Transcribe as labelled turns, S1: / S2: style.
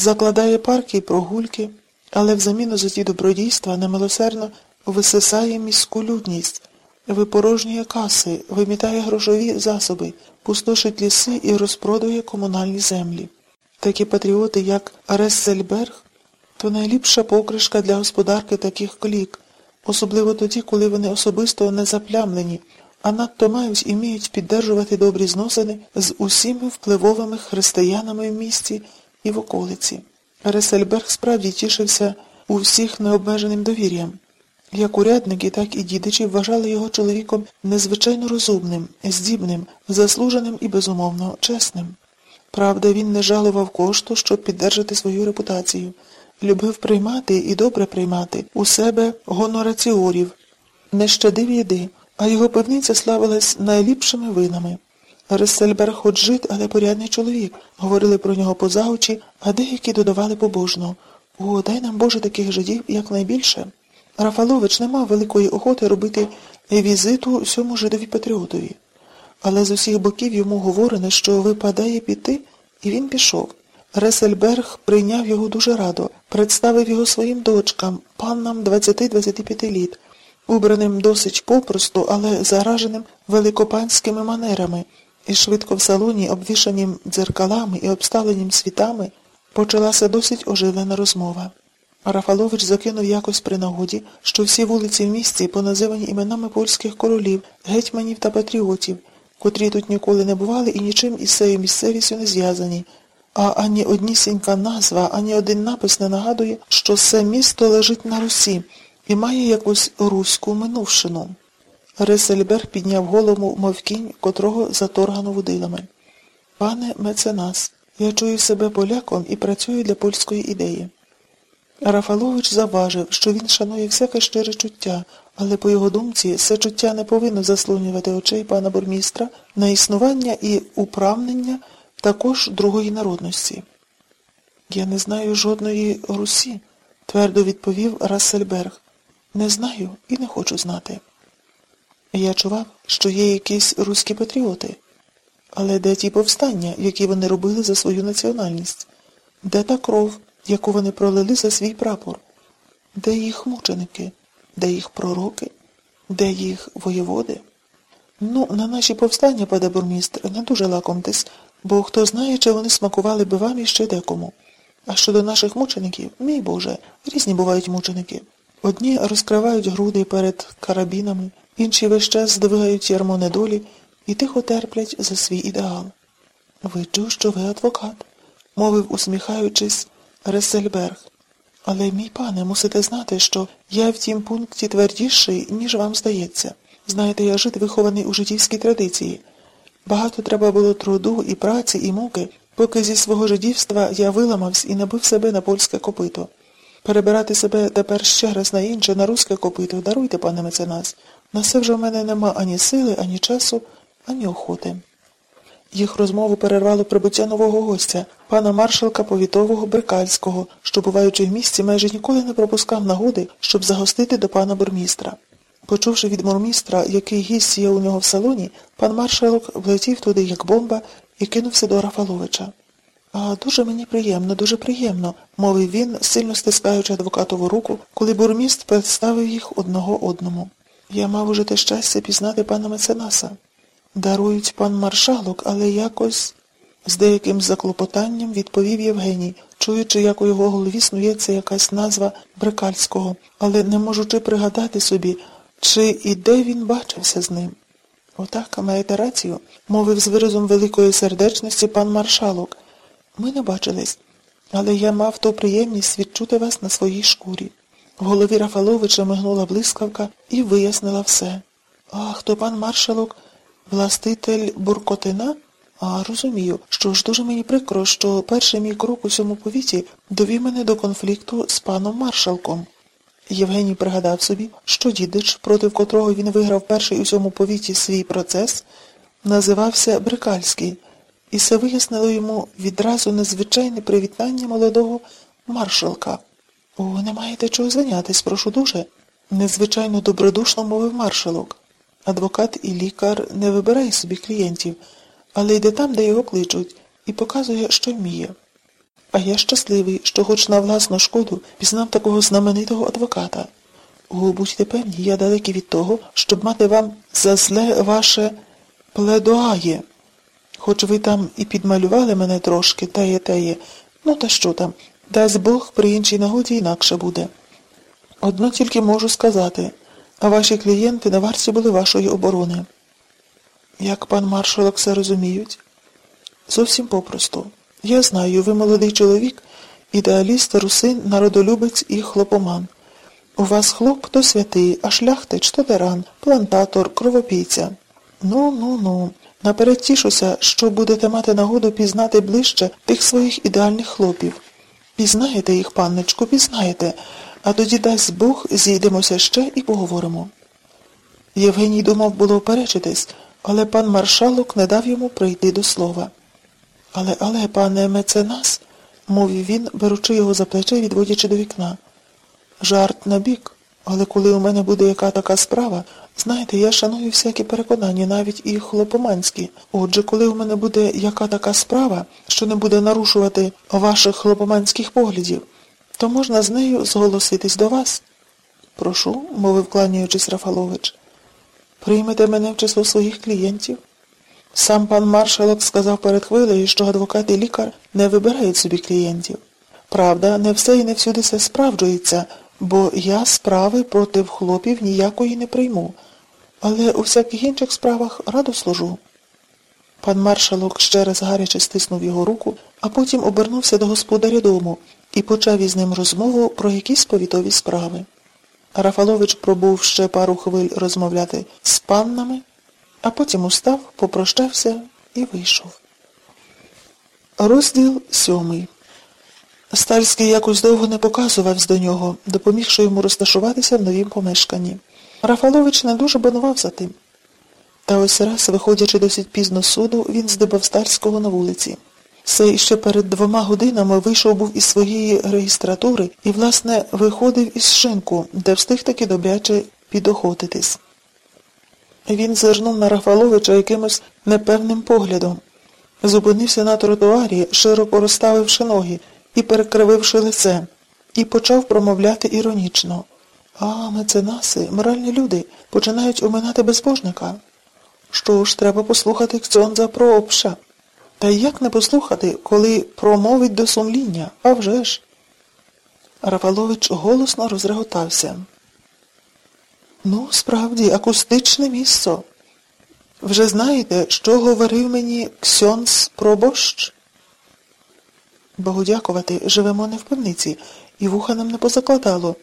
S1: закладає парки й прогульки, але взаміну за ті добродійства немилосердно висисає міську людність, випорожнює каси, вимітає грошові засоби, пустошить ліси і розпродує комунальні землі. Такі патріоти, як Рессельберг, то найліпша покришка для господарки таких клік, особливо тоді, коли вони особисто не заплямлені, а надто мають і вміють піддержувати добрі зносини з усіми впливовими християнами в місті і в околиці. Ресельберг справді тішився у всіх необмеженим довір'ям. Як урядники, так і дідичі вважали його чоловіком незвичайно розумним, здібним, заслуженим і безумовно чесним. Правда, він не жалував кошту, щоб піддержати свою репутацію, любив приймати і добре приймати у себе гонораціорів, не щадив їди, а його пивниця славилась найліпшими винами. Рессельберг хоч жит, але порядний чоловік. Говорили про нього поза очі, а деякі додавали побожно. О, дай нам Боже таких жидів якнайбільше. Рафалович не мав великої охоти робити візиту сьому жидові патріотові. Але з усіх боків йому говорено, що випадає піти, і він пішов. Ресельберг прийняв його дуже радо, представив його своїм дочкам, паннам 20-25 літ, убраним досить попросту, але зараженим великопанськими манерами, і швидко в салоні, обвішанім дзеркалами і обставленім світами, почалася досить оживлена розмова. Рафалович закинув якось при нагоді, що всі вулиці в місті поназивані іменами польських королів, гетьманів та патріотів, котрі тут ніколи не бували і нічим із цією місцевістю не зв'язані, а ані однісінька назва, ані один напис не нагадує, що це місто лежить на Русі і має якусь руську минувшину. Ресельберг підняв голову, мов кінь, котрого заторгано водилами. Пане меценас, я чую себе поляком і працюю для польської ідеї. Рафалович заважив, що він шанує всяке щире чуття, але по його думці це чуття не повинно заслонювати очей пана бурмістра на існування і управнення також другої народності. Я не знаю жодної Русі, твердо відповів Рассельберг. Не знаю і не хочу знати. Я чував, що є якісь руські патріоти. Але де ті повстання, які вони робили за свою національність? Де та кров, яку вони пролили за свій прапор? Де їх мученики? Де їх пророки? Де їх воєводи? Ну, на наші повстання, пане бурмістр, не дуже лакомтесь, бо хто знає, чи вони смакували би вам іще декому. А щодо наших мучеників, мій Боже, різні бувають мученики. Одні розкривають груди перед карабінами, інші весь час здвигають ярмо недолі і тихо терплять за свій ідеал. Виджу, що ви адвокат, мовив, усміхаючись, Ресельберг. Але, мій пане, мусите знати, що я в тім пункті твердіший, ніж вам здається. Знаєте, я жит вихований у жидівській традиції. Багато треба було труду і праці, і муки, поки зі свого жидівства я виламався і набив себе на польське копито. Перебирати себе тепер ще раз на інше, на руське копито, даруйте, пане меценас. На це вже в мене нема ані сили, ані часу, ані охоти. Їх розмову перервало прибуття нового гостя, пана маршалка повітового Брикальського, що, буваючи в місті, майже ніколи не пропускав нагоди, щоб загостити до пана бурмістра. Почувши від бурмістра, який гість є у нього в салоні, пан маршалок влетів туди, як бомба, і кинувся до Рафаловича. А дуже мені приємно, дуже приємно, мовив він, сильно стискаючи адвокатову руку, коли бурміст представив їх одного одному. Я мав уже те щастя пізнати пана меценаса. Дарують пан маршалок, але якось з деяким заклопотанням відповів Євгеній, чуючи, як у його голові снується якась назва Брикальського, але не можучи пригадати собі, чи і де він бачився з ним. Отак, маєте рацію, мовив з виразом великої сердечності пан маршалок. Ми не бачились, але я мав ту приємність відчути вас на своїй шкурі. В голові Рафаловича мигнула блискавка і вияснила все. Ах, то пан маршалок, властитель буркотина? А розумію, що ж дуже мені прикро, що перший мій крок у цьому повіті довів мене до конфлікту з паном маршалком. Євгеній пригадав собі, що дідич, проти котрого він виграв перший у цьому повіті свій процес, називався Брикальський, і це вияснило йому відразу незвичайне привітання молодого маршалка. О, не маєте чого зайнятись, прошу дуже. Незвичайно добродушно мовив маршалок. Адвокат і лікар не вибирає собі клієнтів, але йде там, де його кличуть, і показує, що вміє. А я щасливий, що хоч на власну шкоду пізнав такого знаменитого адвоката. О, будьте певні, я далекий від того, щоб мати вам за зле ваше пледоає. Хоч ви там і підмалювали мене трошки, теє теє, ну та що там, дасть Бог при іншій нагоді інакше буде. Одно тільки можу сказати, а ваші клієнти на варті були вашої оборони. Як пан маршалок все розуміють? Зовсім попросту. Я знаю, ви молодий чоловік, ідеаліст, русин, народолюбець і хлопоман. У вас хлоп то святий, а шляхтич то тиран, плантатор, кровопійця. Ну, ну, ну. Наперед тішуся, що будете мати нагоду пізнати ближче тих своїх ідеальних хлопів. Пізнаєте їх, панночку, пізнаєте, а тоді дасть Бог, зійдемося ще і поговоримо. Євгеній думав було оперечитись, але пан маршалок не дав йому прийти до слова. Але, але, пане меценас, мовив він, беручи його за плече відводячи до вікна. Жарт на бік, але коли у мене буде яка така справа, знаєте, я шаную всякі переконання, навіть і хлопоманські. Отже, коли у мене буде яка така справа, що не буде нарушувати ваших хлопоманських поглядів, то можна з нею зголоситись до вас. Прошу, мовив кланяючись Рафалович. Приймете мене в число своїх клієнтів. Сам пан маршалок сказав перед хвилею, що адвокат і лікар не вибирають собі клієнтів. Правда, не все і не всюди все справджується, бо я справи проти хлопів ніякої не прийму, але у всяких інших справах радо служу. Пан маршалок ще раз гаряче стиснув його руку, а потім обернувся до господаря дому і почав із ним розмову про якісь повітові справи. Рафалович пробув ще пару хвиль розмовляти з паннами, а потім устав, попрощався і вийшов. Розділ сьомий. Стальський якось довго не показувався до нього, допомігши йому розташуватися в новім помешканні. Рафалович не дуже банував за тим. Та ось раз, виходячи досить пізно з суду, він здибав Стальського на вулиці. Сей ще перед двома годинами вийшов був із своєї реєстратури і, власне, виходив із шинку, де встиг таки добряче підохотитись. Він звернув на Рафаловича якимось непевним поглядом, зупинився на тротуарі, широко розставивши ноги і перекрививши лице, і почав промовляти іронічно. А, меценаси, моральні люди, починають оминати безбожника. Що ж, треба послухати кцьонза про обша. Та як не послухати, коли промовить до сумління, а вже ж? Рафалович голосно розреготався. Ну, справді, акустичне місце. Вже знаєте, що говорив мені Ксьонс про борщ? Богу дякувати, живемо не в пивниці, і вуха нам не позакладало.